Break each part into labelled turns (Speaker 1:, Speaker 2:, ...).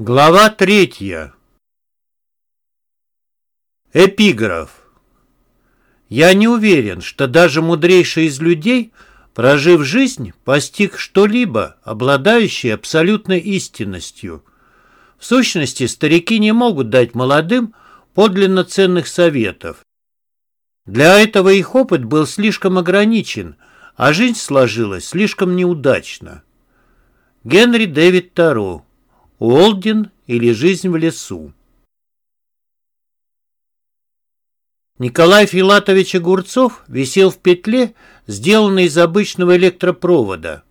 Speaker 1: Глава третья. Эпиграф. Я не уверен, что даже мудрейший из людей, прожив жизнь, постиг что-либо, обладающее абсолютной истинностью. В сущности, старики не могут дать молодым подлинно ценных советов. Для этого их опыт был слишком ограничен, а жизнь сложилась слишком неудачно. Генри Дэвид Таро Уолдин или жизнь в лесу. Николай Филатович Огурцов висел в петле, сделанной из обычного электропровода.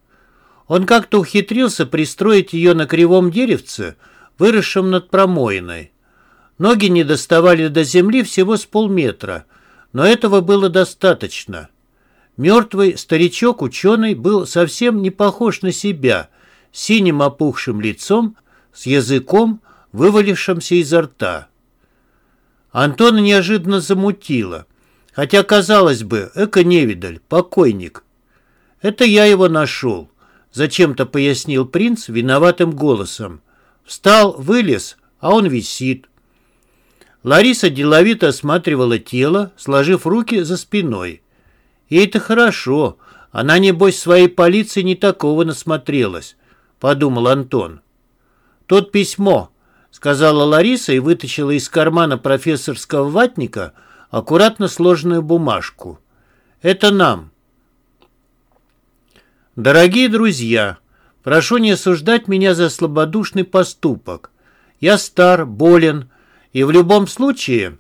Speaker 1: Он как-то ухитрился пристроить ее на кривом деревце, выросшем над промоиной. Ноги не доставали до земли всего с полметра, но этого было достаточно. Мертвый старичок-ученый был совсем не похож на себя, синим опухшим лицом, с языком, вывалившимся изо рта. Антона неожиданно замутило, хотя, казалось бы, эко-невидаль, покойник. «Это я его нашел», — зачем-то пояснил принц виноватым голосом. «Встал, вылез, а он висит». Лариса деловито осматривала тело, сложив руки за спиной. «Ей-то хорошо, она, небось, своей полиции не такого насмотрелась», — подумал Антон. «Тут письмо», — сказала Лариса и вытащила из кармана профессорского ватника аккуратно сложенную бумажку. «Это нам». «Дорогие друзья, прошу не осуждать меня за слабодушный поступок. Я стар, болен и в любом случае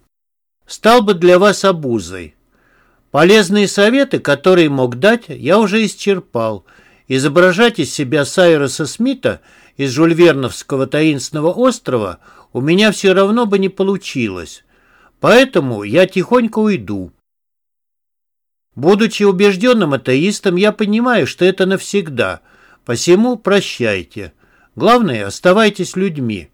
Speaker 1: стал бы для вас обузой. Полезные советы, которые мог дать, я уже исчерпал. Изображать из себя Сайроса Смита — из жульверновского таинственного острова у меня все равно бы не получилось. Поэтому я тихонько уйду. Будучи убежденным атеистом, я понимаю, что это навсегда. Посему прощайте. Главное, оставайтесь людьми.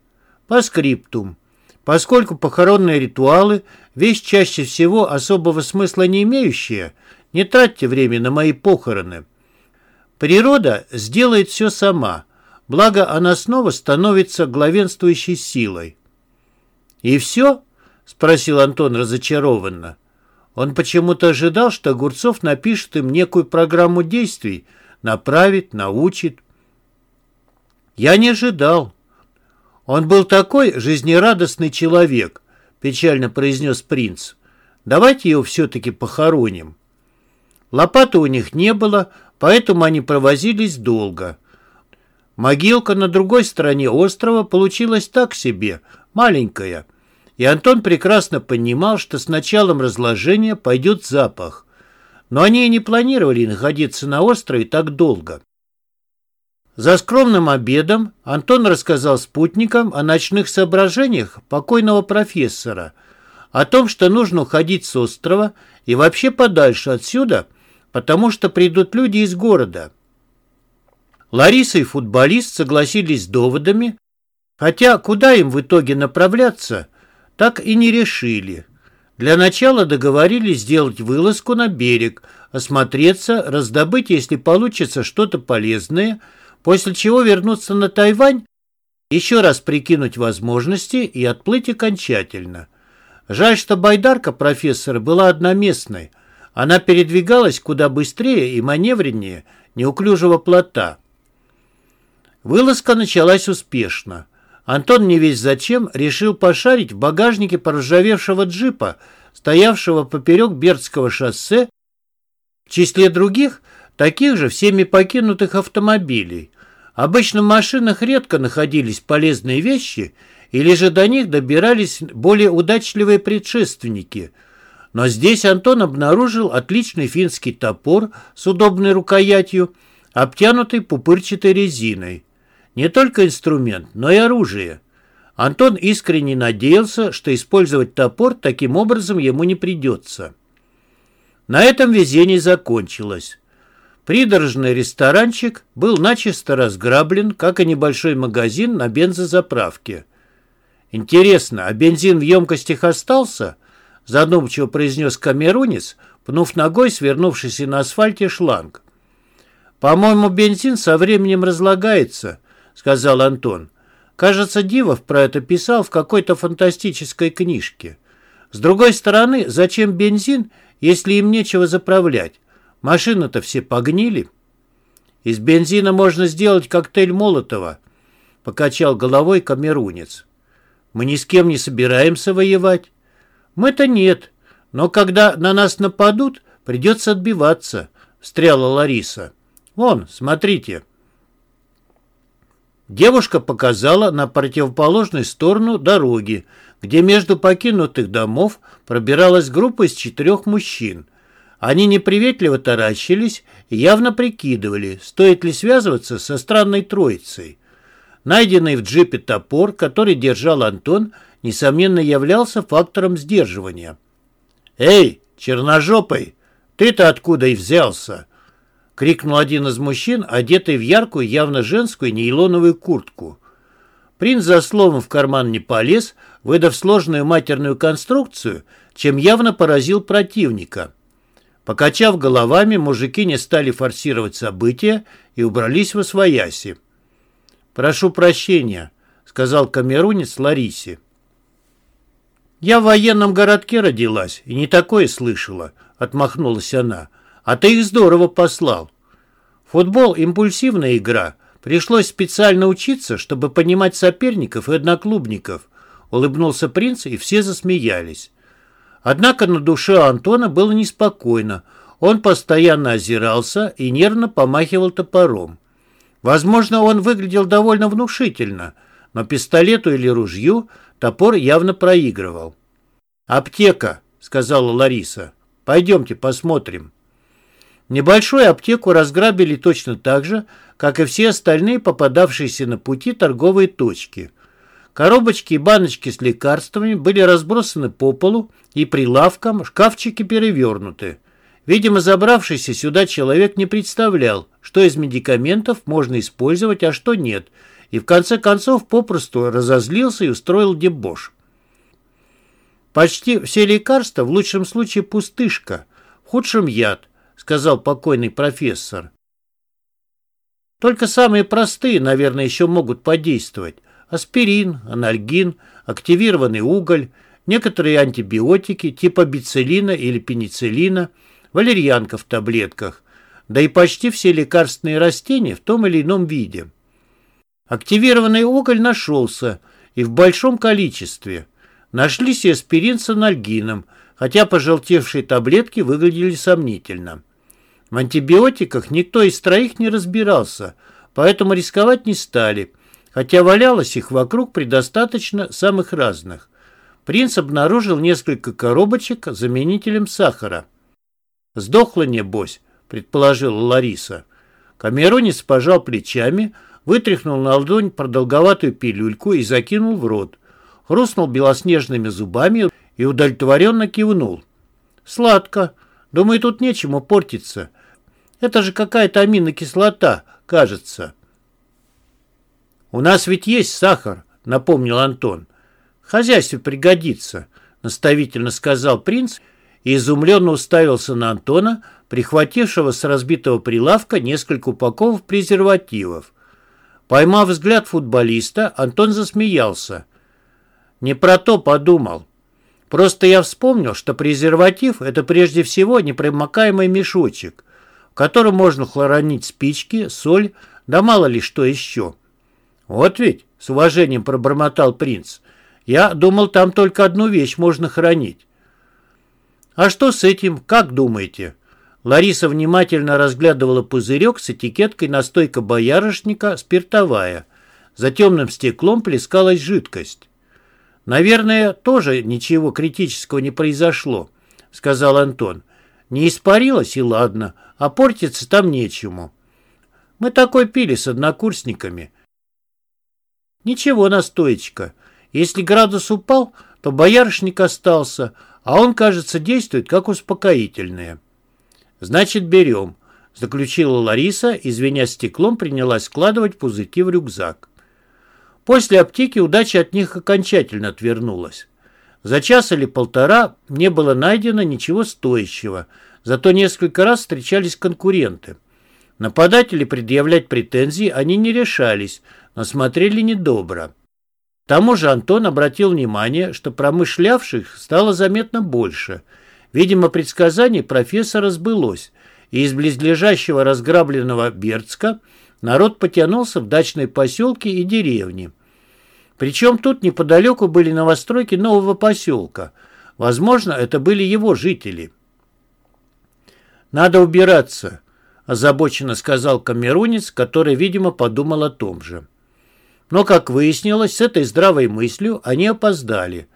Speaker 1: По скриптум. Поскольку похоронные ритуалы – вещь чаще всего особого смысла не имеющая, не тратьте время на мои похороны. Природа сделает все сама – Благо, она снова становится главенствующей силой. «И все?» — спросил Антон разочарованно. Он почему-то ожидал, что Огурцов напишет им некую программу действий, направит, научит. «Я не ожидал. Он был такой жизнерадостный человек», — печально произнес принц. «Давайте его все-таки похороним». Лопаты у них не было, поэтому они провозились долго. Могилка на другой стороне острова получилась так себе, маленькая. И Антон прекрасно понимал, что с началом разложения пойдет запах. Но они и не планировали находиться на острове так долго. За скромным обедом Антон рассказал спутникам о ночных соображениях покойного профессора, о том, что нужно уходить с острова и вообще подальше отсюда, потому что придут люди из города – Лариса и футболист согласились с доводами, хотя куда им в итоге направляться, так и не решили. Для начала договорились сделать вылазку на берег, осмотреться, раздобыть, если получится, что-то полезное, после чего вернуться на Тайвань, еще раз прикинуть возможности и отплыть окончательно. Жаль, что байдарка профессора была одноместной. Она передвигалась куда быстрее и маневреннее неуклюжего плота. Вылазка началась успешно. Антон не весь зачем решил пошарить в багажнике поржавевшего джипа, стоявшего поперек Бердского шоссе, в числе других, таких же всеми покинутых автомобилей. Обычно в машинах редко находились полезные вещи, или же до них добирались более удачливые предшественники. Но здесь Антон обнаружил отличный финский топор с удобной рукоятью, обтянутый пупырчатой резиной. Не только инструмент, но и оружие. Антон искренне надеялся, что использовать топор таким образом ему не придется. На этом везение закончилось. Придорожный ресторанчик был начисто разграблен, как и небольшой магазин на бензозаправке. «Интересно, а бензин в емкостях остался?» задумчиво произнес камерунец, пнув ногой свернувшийся на асфальте шланг. «По-моему, бензин со временем разлагается», — сказал Антон. Кажется, Дивов про это писал в какой-то фантастической книжке. С другой стороны, зачем бензин, если им нечего заправлять? Машины-то все погнили. Из бензина можно сделать коктейль Молотова, покачал головой камерунец. Мы ни с кем не собираемся воевать. Мы-то нет, но когда на нас нападут, придется отбиваться, встряла Лариса. Вон, смотрите. Девушка показала на противоположную сторону дороги, где между покинутых домов пробиралась группа из четырех мужчин. Они неприветливо таращились и явно прикидывали, стоит ли связываться со странной троицей. Найденный в джипе топор, который держал Антон, несомненно являлся фактором сдерживания. «Эй, черножопый, ты-то откуда и взялся?» — крикнул один из мужчин, одетый в яркую, явно женскую нейлоновую куртку. Принц за словом в карман не полез, выдав сложную матерную конструкцию, чем явно поразил противника. Покачав головами, мужики не стали форсировать события и убрались в освояси. «Прошу прощения», — сказал камерунец Ларисе. «Я в военном городке родилась и не такое слышала», — отмахнулась она. А ты их здорово послал. Футбол – импульсивная игра. Пришлось специально учиться, чтобы понимать соперников и одноклубников. Улыбнулся принц, и все засмеялись. Однако на душе Антона было неспокойно. Он постоянно озирался и нервно помахивал топором. Возможно, он выглядел довольно внушительно, но пистолету или ружью топор явно проигрывал. «Аптека», — сказала Лариса. «Пойдемте посмотрим». Небольшую аптеку разграбили точно так же, как и все остальные попадавшиеся на пути торговые точки. Коробочки и баночки с лекарствами были разбросаны по полу и прилавкам, шкафчики перевернуты. Видимо, забравшийся сюда человек не представлял, что из медикаментов можно использовать, а что нет, и в конце концов попросту разозлился и устроил дебош. Почти все лекарства в лучшем случае пустышка, в худшем яд – сказал покойный профессор. Только самые простые, наверное, еще могут подействовать. Аспирин, анальгин, активированный уголь, некоторые антибиотики типа бицелина или пенициллина, валерьянка в таблетках, да и почти все лекарственные растения в том или ином виде. Активированный уголь нашелся и в большом количестве. Нашлись и аспирин с анальгином, хотя пожелтевшие таблетки выглядели сомнительно. В антибиотиках никто из троих не разбирался, поэтому рисковать не стали, хотя валялось их вокруг предостаточно самых разных. Принц обнаружил несколько коробочек с заменителем сахара. «Сдохла, небось», — предположила Лариса. Камеронец пожал плечами, вытряхнул на ладонь продолговатую пилюльку и закинул в рот. Хрустнул белоснежными зубами и удовлетворенно кивнул. «Сладко. Думаю, тут нечему портиться. Это же какая-то аминокислота, кажется. У нас ведь есть сахар, напомнил Антон. В хозяйстве пригодится, наставительно сказал принц и изумленно уставился на Антона, прихватившего с разбитого прилавка несколько упаковок презервативов. Поймав взгляд футболиста, Антон засмеялся. Не про то подумал. Просто я вспомнил, что презерватив – это прежде всего непромокаемый мешочек – в котором можно хлоронить спички, соль, да мало ли что еще. Вот ведь, с уважением пробормотал принц, я думал, там только одну вещь можно хранить. А что с этим, как думаете? Лариса внимательно разглядывала пузырек с этикеткой настойка боярышника спиртовая. За темным стеклом плескалась жидкость. «Наверное, тоже ничего критического не произошло», — сказал Антон. «Не испарилось, и ладно а портиться там нечему. Мы такой пили с однокурсниками. Ничего, настоечка. Если градус упал, то боярышник остался, а он, кажется, действует как успокоительное. Значит, берем, заключила Лариса и, звеня стеклом, принялась складывать пузырьки в рюкзак. После аптеки удача от них окончательно отвернулась. За час или полтора не было найдено ничего стоящего, Зато несколько раз встречались конкуренты. Нападать или предъявлять претензии они не решались, но смотрели недобро. К тому же Антон обратил внимание, что промышлявших стало заметно больше. Видимо, предсказание профессора сбылось, и из близлежащего разграбленного Бердска народ потянулся в дачные поселки и деревни. Причем тут неподалеку были новостройки нового поселка. Возможно, это были его жители. «Надо убираться», – озабоченно сказал камерунец, который, видимо, подумал о том же. Но, как выяснилось, с этой здравой мыслью они опоздали.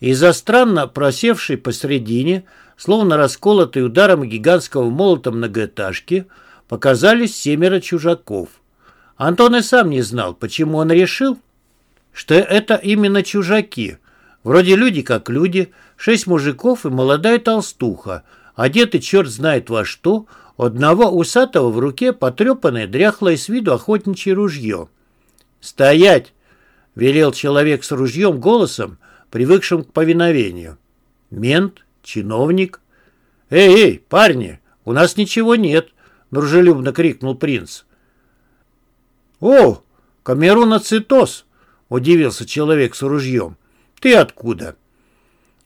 Speaker 1: Из-за странно просевшей посредине, словно расколотой ударом гигантского молота многоэтажки, показались семеро чужаков. Антон и сам не знал, почему он решил, что это именно чужаки. Вроде люди как люди, шесть мужиков и молодая толстуха, одеты черт знает во что, одного усатого в руке потрепанное, дряхлое с виду охотничье ружье. «Стоять!» — велел человек с ружьем голосом, привыкшим к повиновению. «Мент? Чиновник?» «Эй, эй, парни, у нас ничего нет!» — дружелюбно крикнул принц. «О, камеруна-цитос!» — удивился человек с ружьем. «Ты откуда?»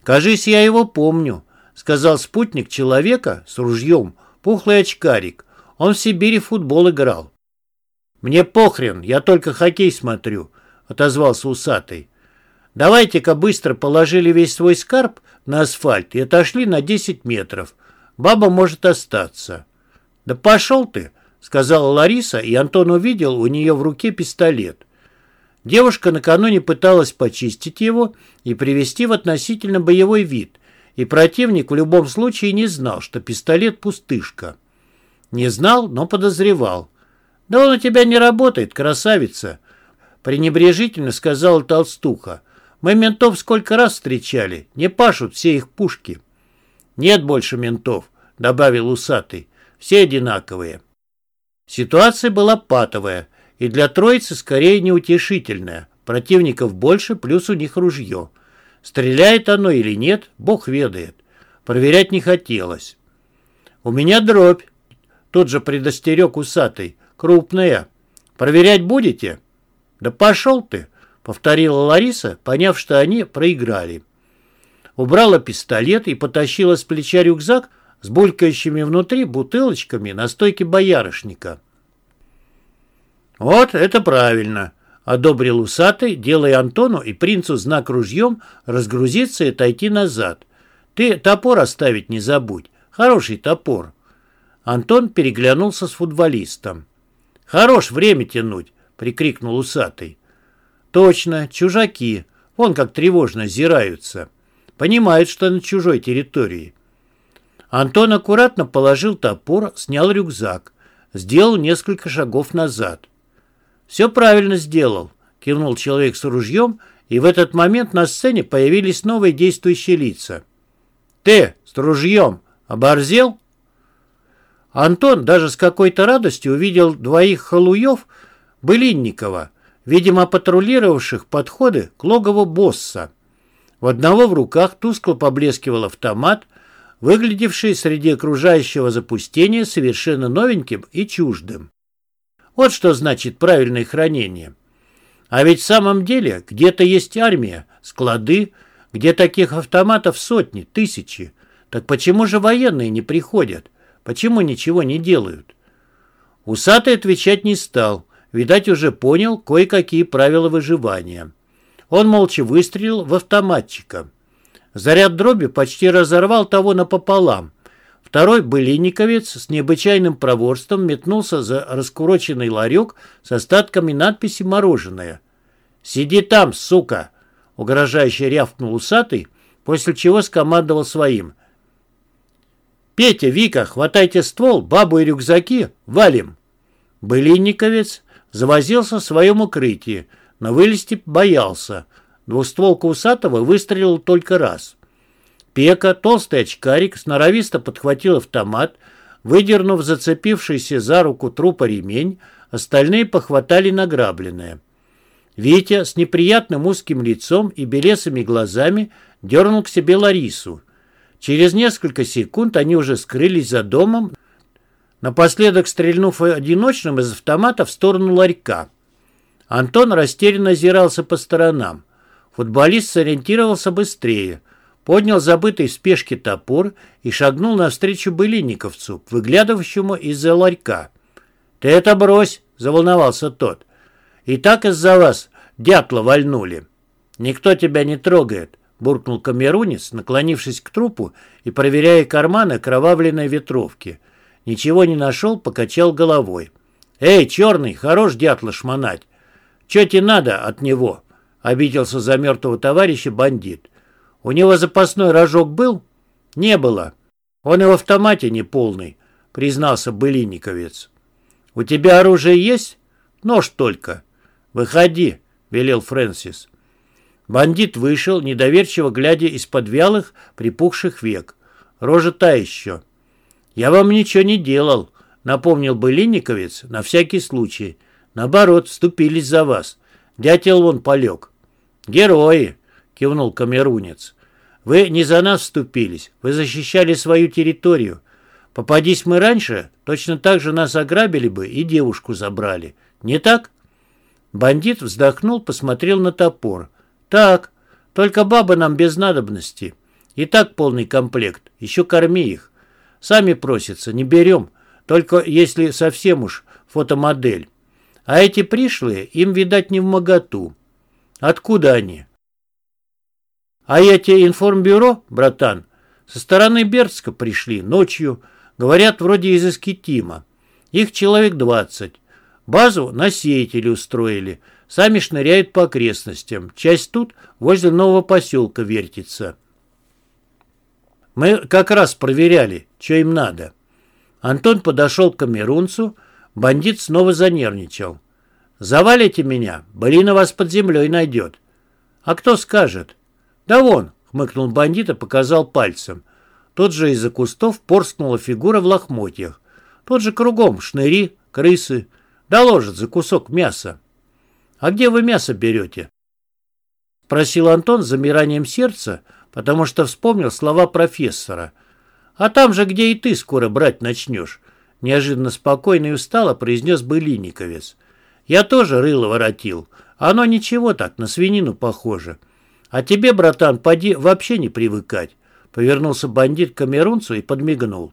Speaker 1: «Кажись, я его помню», — сказал спутник человека с ружьем, пухлый очкарик. Он в Сибири футбол играл. «Мне похрен, я только хоккей смотрю», — отозвался усатый. «Давайте-ка быстро положили весь свой скарб на асфальт и отошли на 10 метров. Баба может остаться». «Да пошел ты», — сказала Лариса, и Антон увидел у нее в руке пистолет. Девушка накануне пыталась почистить его и привести в относительно боевой вид, и противник в любом случае не знал, что пистолет пустышка. Не знал, но подозревал. «Да он у тебя не работает, красавица!» пренебрежительно сказала толстуха. «Мы ментов сколько раз встречали, не пашут все их пушки». «Нет больше ментов», — добавил усатый. «Все одинаковые». Ситуация была патовая, и для троицы скорее неутешительная. Противников больше, плюс у них ружье. Стреляет оно или нет, бог ведает. Проверять не хотелось. «У меня дробь», — тут же предостерег усатый. Крупная. Проверять будете? Да пошел ты, повторила Лариса, поняв, что они проиграли. Убрала пистолет и потащила с плеча рюкзак с булькающими внутри бутылочками на стойке боярышника. «Вот это правильно!» — одобрил усатый, делая Антону и принцу знак ружьем разгрузиться и отойти назад. «Ты топор оставить не забудь. Хороший топор». Антон переглянулся с футболистом. «Хорош время тянуть!» — прикрикнул усатый. «Точно, чужаки. Вон как тревожно зираются. Понимают, что на чужой территории». Антон аккуратно положил топор, снял рюкзак, сделал несколько шагов назад. «Все правильно сделал», — кивнул человек с ружьем, и в этот момент на сцене появились новые действующие лица. «Ты с ружьем оборзел?» Антон даже с какой-то радостью увидел двоих халуев Былинникова, видимо, патрулировавших подходы к логову босса. В одного в руках тускло поблескивал автомат, выглядевший среди окружающего запустения совершенно новеньким и чуждым. Вот что значит правильное хранение. А ведь в самом деле где-то есть армия, склады, где таких автоматов сотни, тысячи. Так почему же военные не приходят? Почему ничего не делают? Усатый отвечать не стал. Видать, уже понял кое-какие правила выживания. Он молча выстрелил в автоматчика. Заряд дроби почти разорвал того напополам. Второй былинниковец с необычайным проворством метнулся за раскуроченный ларек с остатками надписи «Мороженое». «Сиди там, сука!» — угрожающе рявкнул усатый, после чего скомандовал своим. «Петя, Вика, хватайте ствол, бабу и рюкзаки, валим!» Былинниковец завозился в своем укрытии, но вылезти боялся. Двустволка усатого выстрелил только раз. Пека, толстый очкарик, сноровисто подхватил автомат, выдернув зацепившийся за руку трупа ремень, остальные похватали награбленное. Витя с неприятным узким лицом и белесыми глазами дернул к себе Ларису. Через несколько секунд они уже скрылись за домом, напоследок стрельнув одиночным из автомата в сторону ларька. Антон растерянно озирался по сторонам. Футболист сориентировался быстрее, поднял забытый в спешке топор и шагнул навстречу былинниковцу, выглядывающему из-за ларька. «Ты это брось!» — заволновался тот. «И так из-за вас дятла вальнули». «Никто тебя не трогает», — буркнул камерунец, наклонившись к трупу и проверяя карманы кровавленной ветровки. Ничего не нашел, покачал головой. «Эй, черный, хорош дятла шмонать! Че тебе надо от него?» — обиделся за мертвого товарища бандит. «У него запасной рожок был?» «Не было. Он и в автомате не полный», — признался былинниковец. «У тебя оружие есть?» «Нож только». «Выходи», — велел Фрэнсис. Бандит вышел, недоверчиво глядя из-под вялых, припухших век. Рожа та еще. «Я вам ничего не делал», — напомнил былинниковец на всякий случай. «Наоборот, вступились за вас. Дятел вон полег». «Герои», — кивнул камерунец. «Вы не за нас вступились, вы защищали свою территорию. Попадись мы раньше, точно так же нас ограбили бы и девушку забрали. Не так?» Бандит вздохнул, посмотрел на топор. «Так, только бабы нам без надобности. И так полный комплект, еще корми их. Сами просятся, не берем, только если совсем уж фотомодель. А эти пришлые, им, видать, не в моготу. Откуда они?» «А эти информбюро, братан, со стороны Бердска пришли ночью, говорят, вроде из Искитима. Их человек двадцать. Базу на сеятели устроили». Сами шныряют по окрестностям. Часть тут, возле нового поселка, вертится. Мы как раз проверяли, что им надо. Антон подошел к камерунцу, бандит снова занервничал. «Завалите меня, Балина вас под землей найдет». «А кто скажет?» «Да вон», — хмыкнул бандит и показал пальцем. Тот же из-за кустов порскнула фигура в лохмотьях. Тот же кругом шныри, крысы. Доложат за кусок мяса. «А где вы мясо берете?» Спросил Антон с замиранием сердца, потому что вспомнил слова профессора. «А там же, где и ты скоро брать начнешь», неожиданно спокойно и устало произнес былинниковец. «Я тоже рыло воротил. Оно ничего так, на свинину похоже. А тебе, братан, поди вообще не привыкать», повернулся бандит к камерунцу и подмигнул.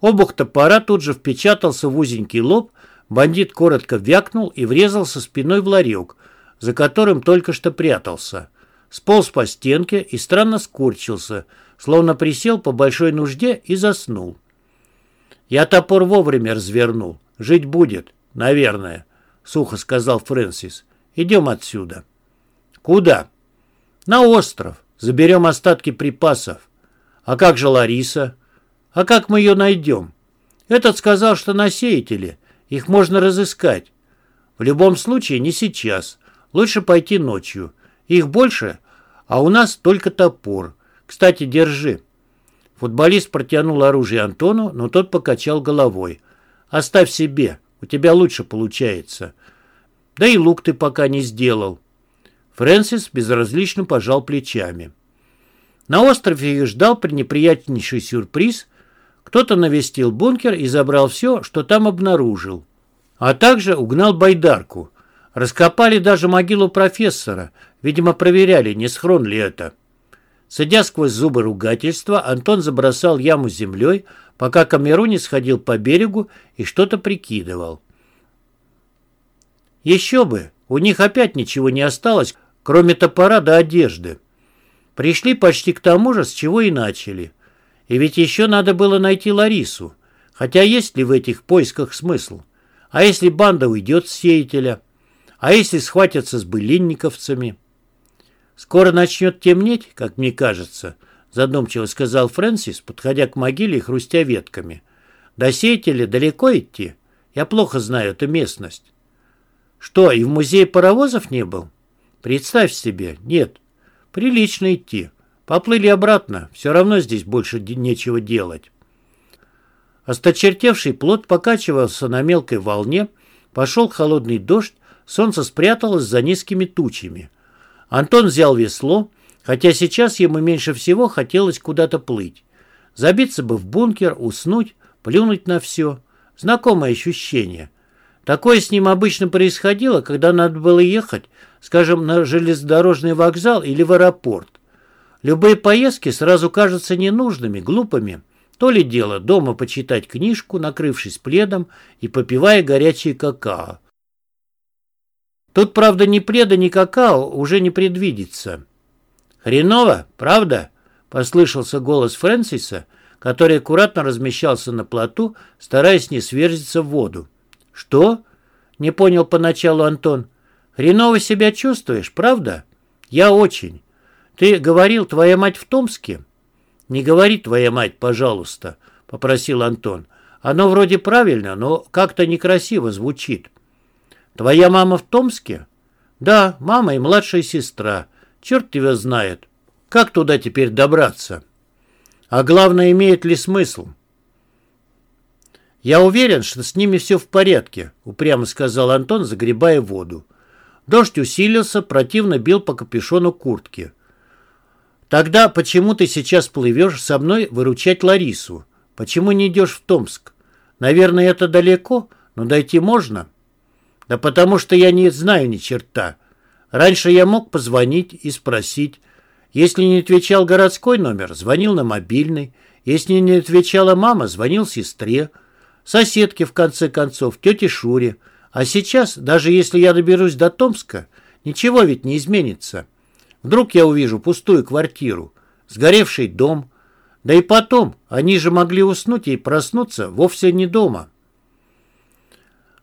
Speaker 1: Обух топора тут же впечатался в узенький лоб, Бандит коротко вякнул и врезался спиной в ларек, за которым только что прятался. Сполз по стенке и странно скорчился, словно присел по большой нужде и заснул. «Я топор вовремя развернул. Жить будет, наверное», — сухо сказал Фрэнсис. «Идем отсюда». «Куда?» «На остров. Заберем остатки припасов». «А как же Лариса?» «А как мы ее найдем?» «Этот сказал, что на сеятеле. Их можно разыскать. В любом случае не сейчас. Лучше пойти ночью. Их больше, а у нас только топор. Кстати, держи». Футболист протянул оружие Антону, но тот покачал головой. «Оставь себе, у тебя лучше получается. Да и лук ты пока не сделал». Фрэнсис безразлично пожал плечами. На острове их ждал пренеприятнейший сюрприз, кто-то навестил бункер и забрал все, что там обнаружил. А также угнал байдарку. Раскопали даже могилу профессора. Видимо, проверяли, не схрон ли это. Садя сквозь зубы ругательства, Антон забросал яму землей, пока Камеруни сходил по берегу и что-то прикидывал. Еще бы, у них опять ничего не осталось, кроме топора до одежды. Пришли почти к тому же, с чего и начали. И ведь еще надо было найти Ларису. Хотя есть ли в этих поисках смысл? А если банда уйдет с сеятеля? А если схватятся с былинниковцами? Скоро начнет темнеть, как мне кажется, задумчиво сказал Фрэнсис, подходя к могиле и хрустя ветками. До сеятеля далеко идти? Я плохо знаю эту местность. Что, и в музее паровозов не был? Представь себе, нет. Прилично идти. Поплыли обратно, все равно здесь больше нечего делать. Осточертевший плод покачивался на мелкой волне, пошел холодный дождь, солнце спряталось за низкими тучами. Антон взял весло, хотя сейчас ему меньше всего хотелось куда-то плыть. Забиться бы в бункер, уснуть, плюнуть на все. Знакомое ощущение. Такое с ним обычно происходило, когда надо было ехать, скажем, на железнодорожный вокзал или в аэропорт. Любые поездки сразу кажутся ненужными, глупыми. То ли дело дома почитать книжку, накрывшись пледом и попивая горячий какао. Тут, правда, ни пледа, ни какао уже не предвидится. «Хреново, правда?» — послышался голос Фрэнсиса, который аккуратно размещался на плоту, стараясь не сверзиться в воду. «Что?» — не понял поначалу Антон. «Хреново себя чувствуешь, правда?» «Я очень. Ты говорил, твоя мать в Томске?» «Не говори твоя мать, пожалуйста», — попросил Антон. «Оно вроде правильно, но как-то некрасиво звучит». «Твоя мама в Томске?» «Да, мама и младшая сестра. Черт тебя знает. Как туда теперь добраться?» «А главное, имеет ли смысл?» «Я уверен, что с ними все в порядке», — упрямо сказал Антон, загребая воду. Дождь усилился, противно бил по капюшону куртки. «Тогда почему ты сейчас плывешь со мной выручать Ларису? Почему не идешь в Томск? Наверное, это далеко, но дойти можно?» «Да потому что я не знаю ни черта. Раньше я мог позвонить и спросить. Если не отвечал городской номер, звонил на мобильный. Если не отвечала мама, звонил сестре. Соседке, в конце концов, тете Шуре. А сейчас, даже если я доберусь до Томска, ничего ведь не изменится». Вдруг я увижу пустую квартиру, сгоревший дом. Да и потом, они же могли уснуть и проснуться вовсе не дома.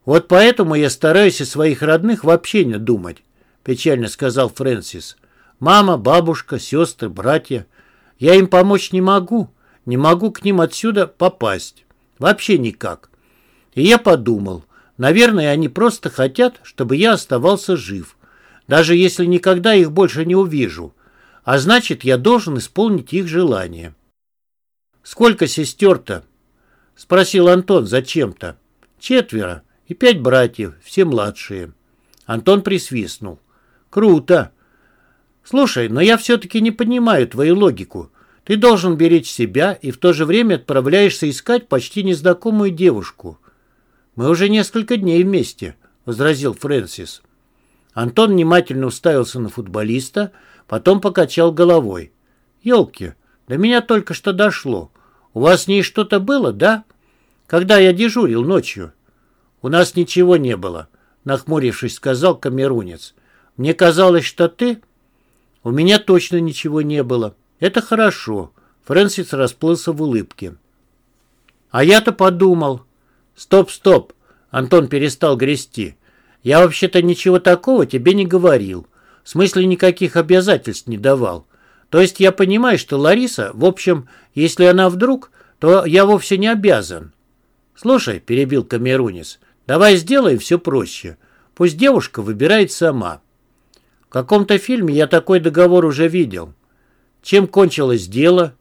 Speaker 1: Вот поэтому я стараюсь о своих родных вообще не думать, печально сказал Фрэнсис. Мама, бабушка, сестры, братья. Я им помочь не могу, не могу к ним отсюда попасть. Вообще никак. И я подумал, наверное, они просто хотят, чтобы я оставался жив даже если никогда их больше не увижу, а значит, я должен исполнить их желание. «Сколько сестер-то?» — спросил Антон зачем-то. «Четверо и пять братьев, все младшие». Антон присвистнул. «Круто! Слушай, но я все-таки не понимаю твою логику. Ты должен беречь себя и в то же время отправляешься искать почти незнакомую девушку». «Мы уже несколько дней вместе», — возразил Фрэнсис. Антон внимательно уставился на футболиста, потом покачал головой. «Елки, до меня только что дошло. У вас с ней что-то было, да? Когда я дежурил ночью?» «У нас ничего не было», — нахмурившись, сказал камерунец. «Мне казалось, что ты...» «У меня точно ничего не было. Это хорошо». Фрэнсис расплылся в улыбке. «А я-то подумал...» «Стоп, стоп!» Антон перестал грести. Я вообще-то ничего такого тебе не говорил. В смысле никаких обязательств не давал. То есть я понимаю, что Лариса, в общем, если она вдруг, то я вовсе не обязан. Слушай, перебил Камерунис, давай сделаем все проще. Пусть девушка выбирает сама. В каком-то фильме я такой договор уже видел. Чем кончилось дело?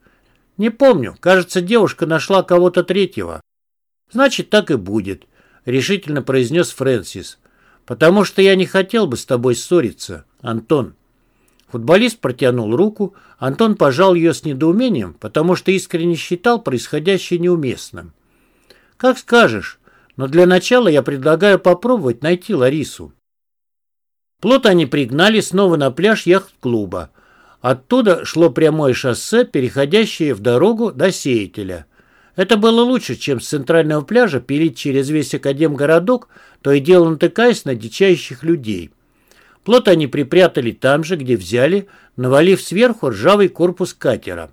Speaker 1: Не помню. Кажется, девушка нашла кого-то третьего. Значит, так и будет, решительно произнес Фрэнсис. «Потому что я не хотел бы с тобой ссориться, Антон». Футболист протянул руку, Антон пожал ее с недоумением, потому что искренне считал происходящее неуместным. «Как скажешь, но для начала я предлагаю попробовать найти Ларису». Плот они пригнали снова на пляж яхт-клуба. Оттуда шло прямое шоссе, переходящее в дорогу до Сеятеля. Это было лучше, чем с центрального пляжа пилить через весь Академгородок, то и дело натыкаясь на дичающих людей. Плот они припрятали там же, где взяли, навалив сверху ржавый корпус катера.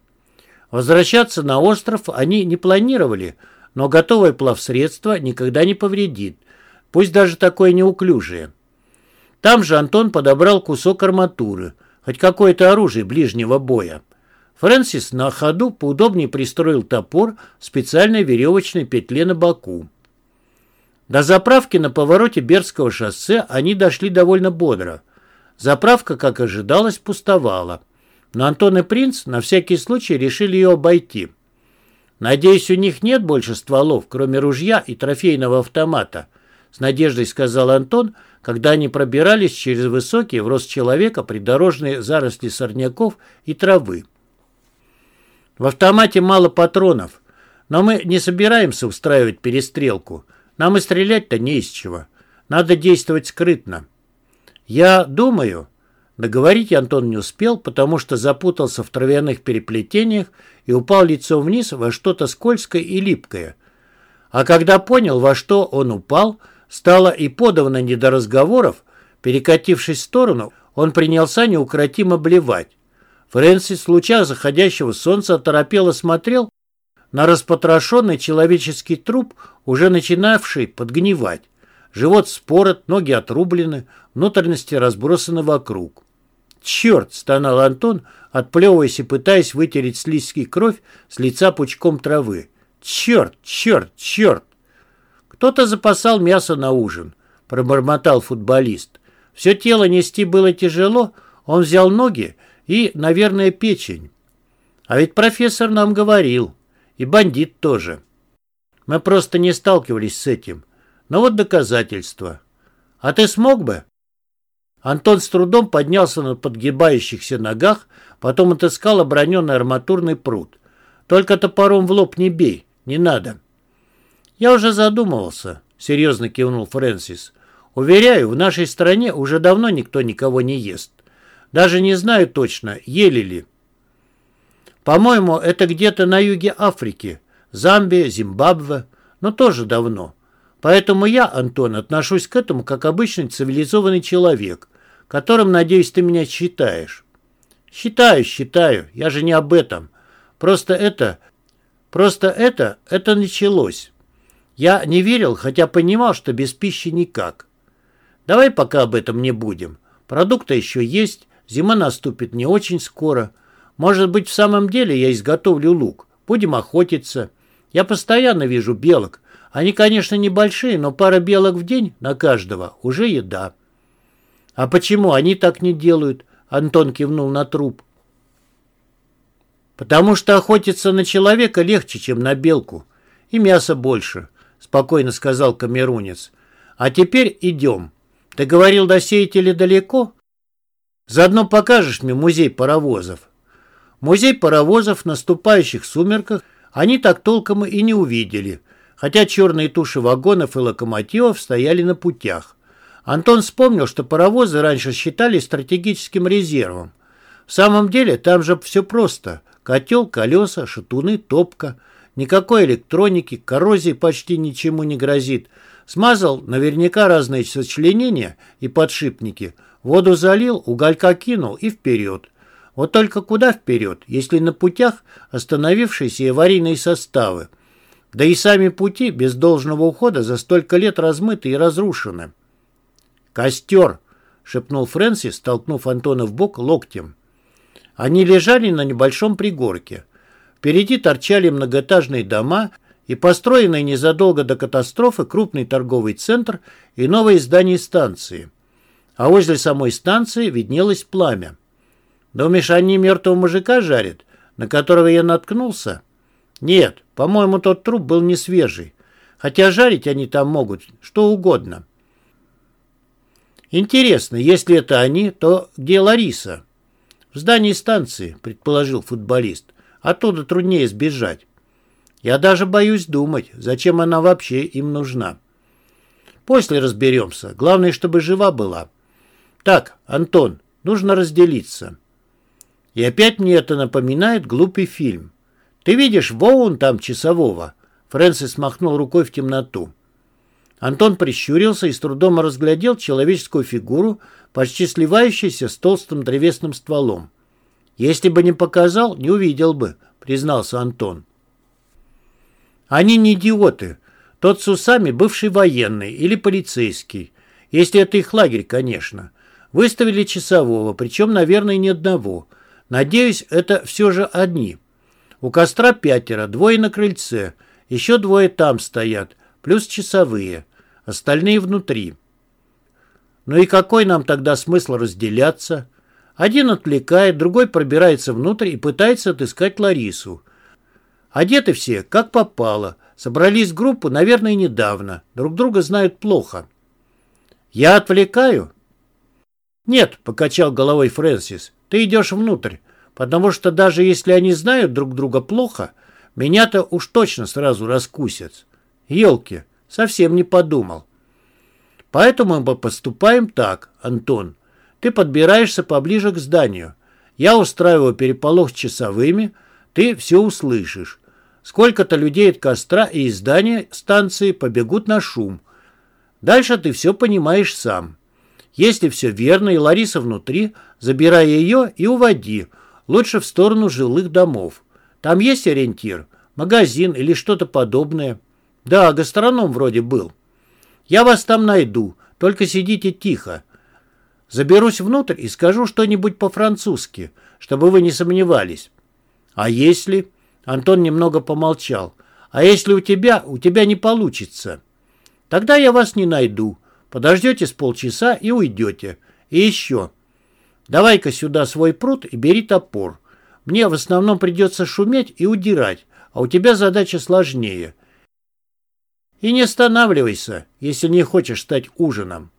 Speaker 1: Возвращаться на остров они не планировали, но готовое плавсредство никогда не повредит, пусть даже такое неуклюжее. Там же Антон подобрал кусок арматуры, хоть какое-то оружие ближнего боя. Фрэнсис на ходу поудобнее пристроил топор в специальной веревочной петле на боку. До заправки на повороте Бердского шоссе они дошли довольно бодро. Заправка, как ожидалось, пустовала. Но Антон и Принц на всякий случай решили ее обойти. «Надеюсь, у них нет больше стволов, кроме ружья и трофейного автомата», с надеждой сказал Антон, когда они пробирались через высокие в рост человека придорожные заросли сорняков и травы. В автомате мало патронов, но мы не собираемся устраивать перестрелку. Нам и стрелять-то не из чего. Надо действовать скрытно. Я думаю... Договорить Антон не успел, потому что запутался в травяных переплетениях и упал лицом вниз во что-то скользкое и липкое. А когда понял, во что он упал, стало и подавно не до разговоров, перекатившись в сторону, он принялся неукротимо блевать. Фрэнсис в заходящего солнца оторопело смотрел на распотрошенный человеческий труп, уже начинавший подгнивать. Живот спорот, ноги отрублены, внутренности разбросаны вокруг. «Черт!» — стонал Антон, отплевываясь и пытаясь вытереть слизкий кровь с лица пучком травы. «Черт! Черт! Черт!» «Кто-то запасал мясо на ужин», — пробормотал футболист. Все тело нести было тяжело, он взял ноги и, наверное, печень. А ведь профессор нам говорил, и бандит тоже. Мы просто не сталкивались с этим. Но вот доказательства. А ты смог бы? Антон с трудом поднялся на подгибающихся ногах, потом отыскал оброненный арматурный пруд. Только топором в лоб не бей, не надо. Я уже задумывался, серьезно кивнул Фрэнсис. Уверяю, в нашей стране уже давно никто никого не ест. Даже не знаю точно, ели ли. По-моему, это где-то на юге Африки. Замбия, Зимбабве. Но тоже давно. Поэтому я, Антон, отношусь к этому как обычный цивилизованный человек, которым, надеюсь, ты меня считаешь. Считаю, считаю. Я же не об этом. Просто это... Просто это... Это началось. Я не верил, хотя понимал, что без пищи никак. Давай пока об этом не будем. Продукты еще есть, зима наступит не очень скоро. Может быть, в самом деле я изготовлю лук. Будем охотиться. Я постоянно вижу белок. Они, конечно, небольшие, но пара белок в день на каждого уже еда. А почему они так не делают? Антон кивнул на труп. Потому что охотиться на человека легче, чем на белку. И мяса больше, спокойно сказал камерунец. А теперь идем. Ты говорил, до сеятеля далеко? Заодно покажешь мне музей паровозов. Музей паровозов в наступающих сумерках они так толком и не увидели, хотя черные туши вагонов и локомотивов стояли на путях. Антон вспомнил, что паровозы раньше считали стратегическим резервом. В самом деле там же все просто. Котел, колеса, шатуны, топка. Никакой электроники, коррозии почти ничему не грозит – Смазал наверняка разные сочленения и подшипники. Воду залил, уголька кинул и вперед. Вот только куда вперед, если на путях остановившиеся аварийные составы? Да и сами пути без должного ухода за столько лет размыты и разрушены. «Костер!» — шепнул Фрэнсис, столкнув Антона в бок локтем. Они лежали на небольшом пригорке. Впереди торчали многоэтажные дома и построенный незадолго до катастрофы крупный торговый центр и новое здание станции. А возле самой станции виднелось пламя. Думаешь, они мертвого мужика жарят, на которого я наткнулся? Нет, по-моему, тот труп был не свежий. Хотя жарить они там могут что угодно. Интересно, если это они, то где Лариса? В здании станции, предположил футболист. Оттуда труднее сбежать. Я даже боюсь думать, зачем она вообще им нужна. После разберемся. Главное, чтобы жива была. Так, Антон, нужно разделиться. И опять мне это напоминает глупый фильм. Ты видишь вон там часового? Фрэнсис махнул рукой в темноту. Антон прищурился и с трудом разглядел человеческую фигуру, почти сливающуюся с толстым древесным стволом. «Если бы не показал, не увидел бы», — признался Антон. Они не идиоты. Тот с усами бывший военный или полицейский. Если это их лагерь, конечно. Выставили часового, причем, наверное, не одного. Надеюсь, это все же одни. У костра пятеро, двое на крыльце. Еще двое там стоят, плюс часовые. Остальные внутри. Ну и какой нам тогда смысл разделяться? Один отвлекает, другой пробирается внутрь и пытается отыскать Ларису. Одеты все, как попало. Собрались в группу, наверное, недавно. Друг друга знают плохо. Я отвлекаю? Нет, покачал головой Фрэнсис. Ты идешь внутрь, потому что даже если они знают друг друга плохо, меня-то уж точно сразу раскусят. Елки, совсем не подумал. Поэтому мы поступаем так, Антон. Ты подбираешься поближе к зданию. Я устраиваю переполох с часовыми, ты все услышишь. Сколько-то людей от костра и из здания станции побегут на шум. Дальше ты все понимаешь сам. Если все верно и Лариса внутри, забирай ее и уводи, лучше в сторону жилых домов. Там есть ориентир? Магазин или что-то подобное? Да, гастроном вроде был. Я вас там найду, только сидите тихо. Заберусь внутрь и скажу что-нибудь по-французски, чтобы вы не сомневались. А если... Антон немного помолчал. «А если у тебя, у тебя не получится? Тогда я вас не найду. Подождете с полчаса и уйдете. И еще. Давай-ка сюда свой пруд и бери топор. Мне в основном придется шуметь и удирать, а у тебя задача сложнее. И не останавливайся, если не хочешь стать ужином».